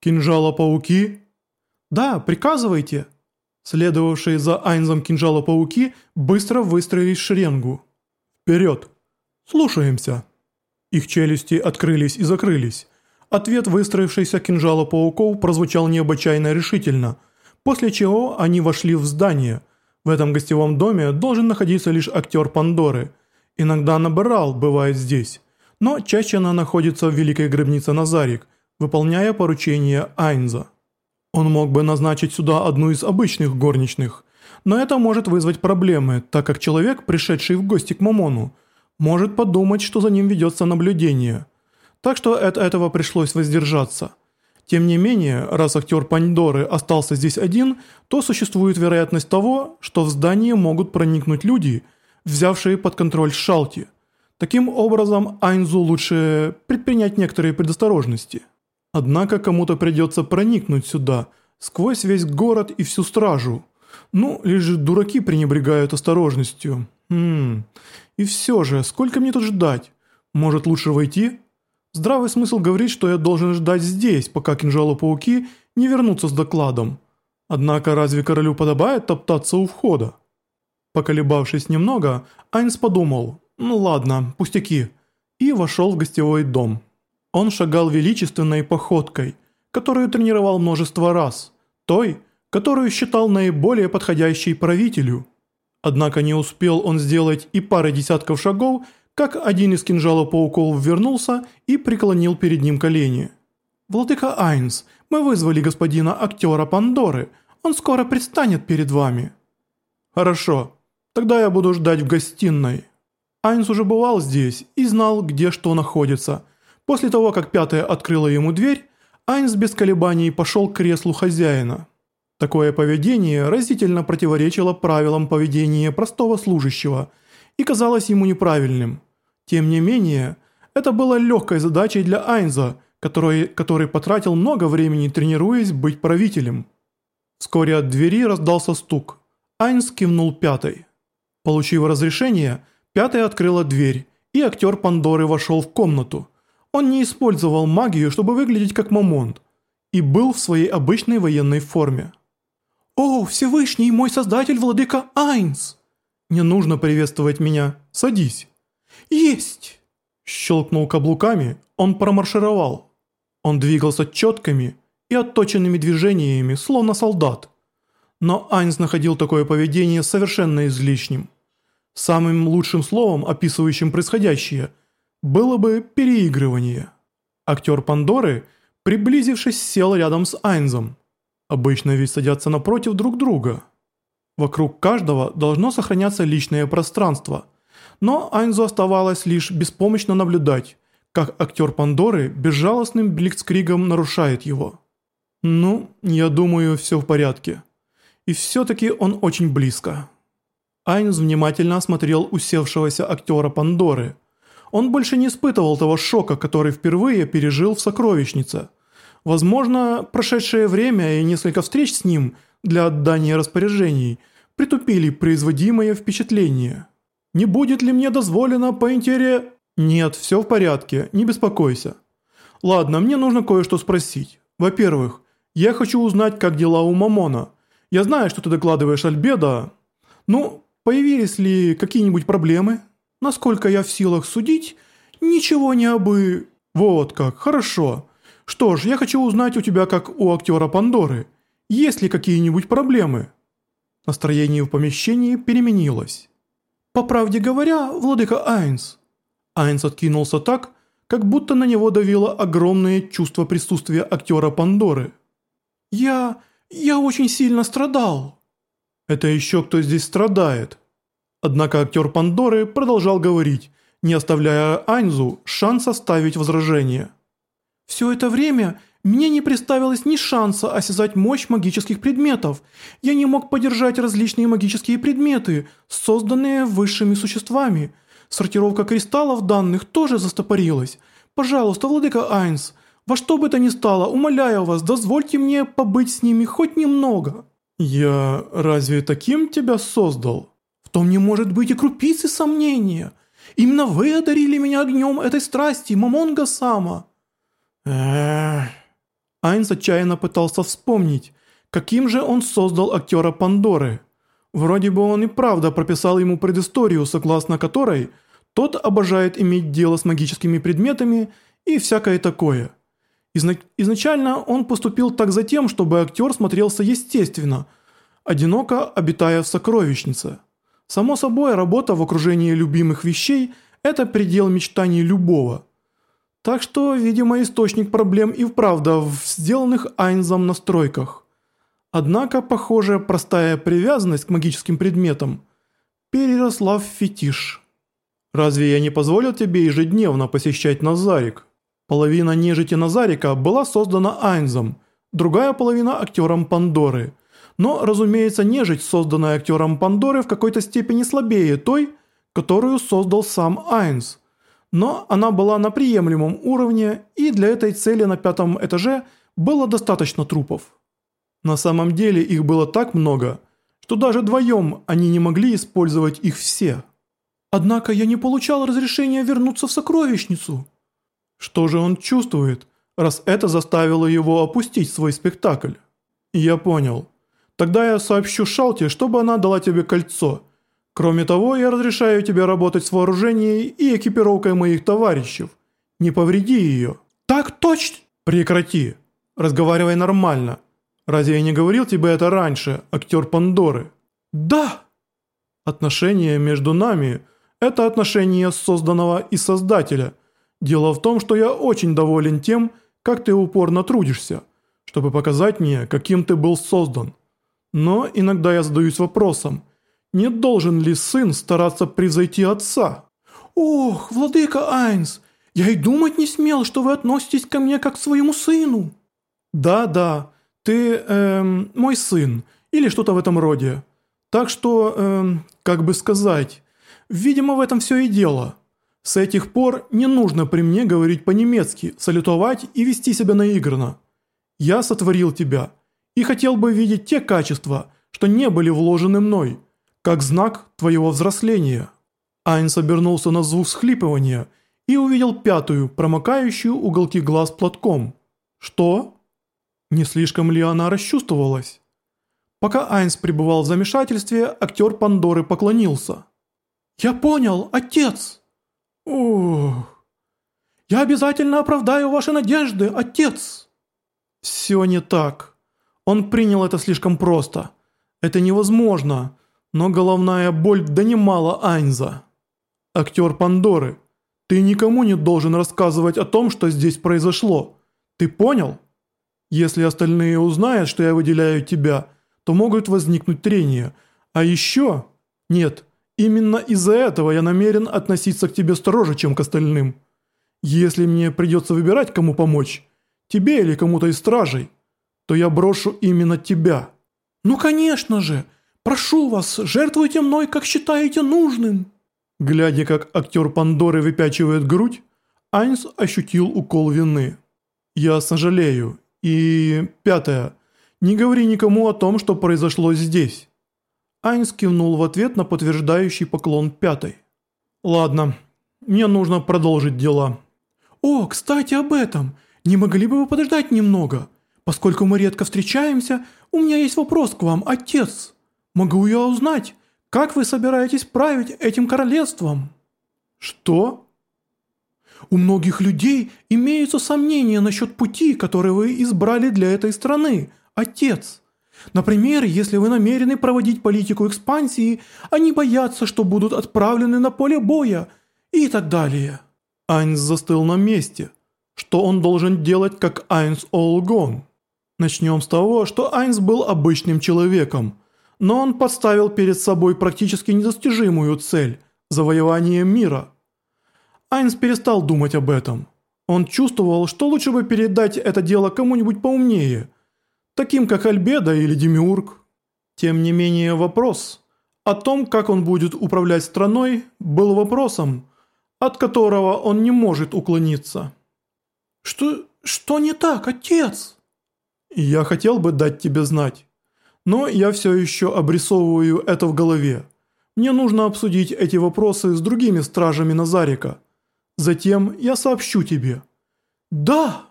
«Кинжала-пауки?» «Да, приказывайте!» Следовавшие за Айнзом кинжала-пауки быстро выстроились в шеренгу. «Вперед!» «Слушаемся!» Их челюсти открылись и закрылись. Ответ выстроившейся кинжала-пауков прозвучал необычайно решительно, после чего они вошли в здание. В этом гостевом доме должен находиться лишь актер Пандоры. Иногда Набирал бывает здесь, но чаще она находится в Великой Гробнице Назарик, выполняя поручение Айнза. Он мог бы назначить сюда одну из обычных горничных, но это может вызвать проблемы, так как человек, пришедший в гости к Мамону, может подумать, что за ним ведется наблюдение. Так что от этого пришлось воздержаться. Тем не менее, раз актер Пандоры остался здесь один, то существует вероятность того, что в здание могут проникнуть люди, взявшие под контроль Шалти. Таким образом, Айнзу лучше предпринять некоторые предосторожности. Однако кому-то придется проникнуть сюда, сквозь весь город и всю стражу. Ну, лишь дураки пренебрегают осторожностью. Хм, и все же, сколько мне тут ждать? Может лучше войти? Здравый смысл говорит, что я должен ждать здесь, пока кинжалы-пауки не вернутся с докладом. Однако разве королю подобает топтаться у входа? Поколебавшись немного, Айнс подумал, ну ладно, пустяки, и вошел в гостевой дом. Он шагал величественной походкой, которую тренировал множество раз, той, которую считал наиболее подходящей правителю. Однако не успел он сделать и пары десятков шагов, как один из кинжалов пауков вернулся и преклонил перед ним колени. «Владыка Айнс, мы вызвали господина актера Пандоры, он скоро предстанет перед вами». «Хорошо, тогда я буду ждать в гостиной». Айнс уже бывал здесь и знал, где что находится – После того, как пятая открыла ему дверь, Айнс без колебаний пошел к креслу хозяина. Такое поведение разительно противоречило правилам поведения простого служащего и казалось ему неправильным. Тем не менее, это было легкой задачей для Айнза, который, который потратил много времени тренируясь быть правителем. Вскоре от двери раздался стук. Айнс кивнул пятой. Получив разрешение, пятая открыла дверь, и актер Пандоры вошел в комнату. Он не использовал магию, чтобы выглядеть как Мамонт, и был в своей обычной военной форме. «О, Всевышний, мой создатель, владыка Айнс!» «Не нужно приветствовать меня, садись». «Есть!» Щелкнул каблуками, он промаршировал. Он двигался четкими и отточенными движениями, словно солдат. Но Айнс находил такое поведение совершенно излишним. Самым лучшим словом, описывающим происходящее – было бы переигрывание. Актер Пандоры, приблизившись, сел рядом с Айнзом. Обычно ведь садятся напротив друг друга. Вокруг каждого должно сохраняться личное пространство. Но Айнзу оставалось лишь беспомощно наблюдать, как актер Пандоры безжалостным блицкригом нарушает его. Ну, я думаю, все в порядке. И все-таки он очень близко. Айнз внимательно осмотрел усевшегося актера Пандоры – он больше не испытывал того шока, который впервые пережил в сокровищнице. Возможно, прошедшее время и несколько встреч с ним для отдания распоряжений притупили производимое впечатление. «Не будет ли мне дозволено по интере...» «Нет, все в порядке, не беспокойся». «Ладно, мне нужно кое-что спросить. Во-первых, я хочу узнать, как дела у Мамона. Я знаю, что ты докладываешь Альбедо. Ну, появились ли какие-нибудь проблемы?» Насколько я в силах судить, ничего не обы... Вот как, хорошо. Что ж, я хочу узнать у тебя, как у актера Пандоры, есть ли какие-нибудь проблемы?» Настроение в помещении переменилось. «По правде говоря, владыка Айнс...» Айнс откинулся так, как будто на него давило огромное чувство присутствия актера Пандоры. «Я... я очень сильно страдал». «Это еще кто здесь страдает?» Однако актер Пандоры продолжал говорить, не оставляя Айнзу шанс оставить возражение. «Все это время мне не представилось ни шанса осязать мощь магических предметов. Я не мог поддержать различные магические предметы, созданные высшими существами. Сортировка кристаллов данных тоже застопорилась. Пожалуйста, владыка Айнс, во что бы то ни стало, умоляю вас, дозвольте мне побыть с ними хоть немного». «Я разве таким тебя создал?» В том не может быть и крупицы сомнения. Именно вы одарили меня огнем этой страсти, Мамонга Сама. Эх. Айнс отчаянно пытался вспомнить, каким же он создал актера Пандоры. Вроде бы он и правда прописал ему предысторию, согласно которой тот обожает иметь дело с магическими предметами и всякое такое. Изна изначально он поступил так за тем, чтобы актер смотрелся естественно, одиноко обитая в сокровищнице. Само собой, работа в окружении любимых вещей – это предел мечтаний любого. Так что, видимо, источник проблем и вправду в сделанных Айнзом настройках. Однако, похоже, простая привязанность к магическим предметам переросла в фетиш. «Разве я не позволил тебе ежедневно посещать Назарик?» Половина нежити Назарика была создана Айнзом, другая половина актером Пандоры – но, разумеется, нежить, созданная актером Пандоры, в какой-то степени слабее той, которую создал сам Айнс. Но она была на приемлемом уровне, и для этой цели на пятом этаже было достаточно трупов. На самом деле их было так много, что даже вдвоем они не могли использовать их все. Однако я не получал разрешения вернуться в сокровищницу. Что же он чувствует, раз это заставило его опустить свой спектакль? Я понял. Тогда я сообщу Шалте, чтобы она дала тебе кольцо. Кроме того, я разрешаю тебе работать с вооружением и экипировкой моих товарищев. Не повреди ее». «Так точно!» «Прекрати. Разговаривай нормально. Разве я не говорил тебе это раньше, актер Пандоры?» «Да!» «Отношения между нами – это отношения созданного и создателя. Дело в том, что я очень доволен тем, как ты упорно трудишься, чтобы показать мне, каким ты был создан. Но иногда я задаюсь вопросом, не должен ли сын стараться превзойти отца? «Ох, владыка Айнс, я и думать не смел, что вы относитесь ко мне как к своему сыну». «Да, да, ты, эм, мой сын, или что-то в этом роде. Так что, эм, как бы сказать, видимо в этом все и дело. С этих пор не нужно при мне говорить по-немецки, салютовать и вести себя наигранно. Я сотворил тебя» и хотел бы видеть те качества, что не были вложены мной, как знак твоего взросления». Айнс обернулся на звук схлипывания и увидел пятую, промокающую уголки глаз платком. «Что?» Не слишком ли она расчувствовалась? Пока Айнс пребывал в замешательстве, актер Пандоры поклонился. «Я понял, отец!» «Ух! Я обязательно оправдаю ваши надежды, отец!» «Все не так. Он принял это слишком просто. Это невозможно, но головная боль донимала Айнза. Актер Пандоры, ты никому не должен рассказывать о том, что здесь произошло. Ты понял? Если остальные узнают, что я выделяю тебя, то могут возникнуть трения. А еще... Нет, именно из-за этого я намерен относиться к тебе строже, чем к остальным. Если мне придется выбирать, кому помочь, тебе или кому-то из стражей, то я брошу именно тебя». «Ну конечно же! Прошу вас, жертвуйте мной, как считаете нужным!» Глядя, как актер Пандоры выпячивает грудь, Айнс ощутил укол вины. «Я сожалею. И пятое. Не говори никому о том, что произошло здесь». Айнс кивнул в ответ на подтверждающий поклон пятой. «Ладно, мне нужно продолжить дела». «О, кстати об этом. Не могли бы вы подождать немного? Поскольку мы редко встречаемся, у меня есть вопрос к вам, отец. Могу я узнать, как вы собираетесь править этим королевством?» «Что?» «У многих людей имеются сомнения насчет пути, который вы избрали для этой страны, отец. Например, если вы намерены проводить политику экспансии, они боятся, что будут отправлены на поле боя и так далее». Айнс застыл на месте. Что он должен делать, как Айнс Олгон? Начнем с того, что Айнс был обычным человеком, но он поставил перед собой практически недостижимую цель – завоевание мира. Айнс перестал думать об этом. Он чувствовал, что лучше бы передать это дело кому-нибудь поумнее, таким как Альбеда или Демиург. Тем не менее вопрос о том, как он будет управлять страной, был вопросом, от которого он не может уклониться. «Что... что не так, отец?» Я хотел бы дать тебе знать. Но я все еще обрисовываю это в голове. Мне нужно обсудить эти вопросы с другими стражами Назарика. Затем я сообщу тебе». «Да!»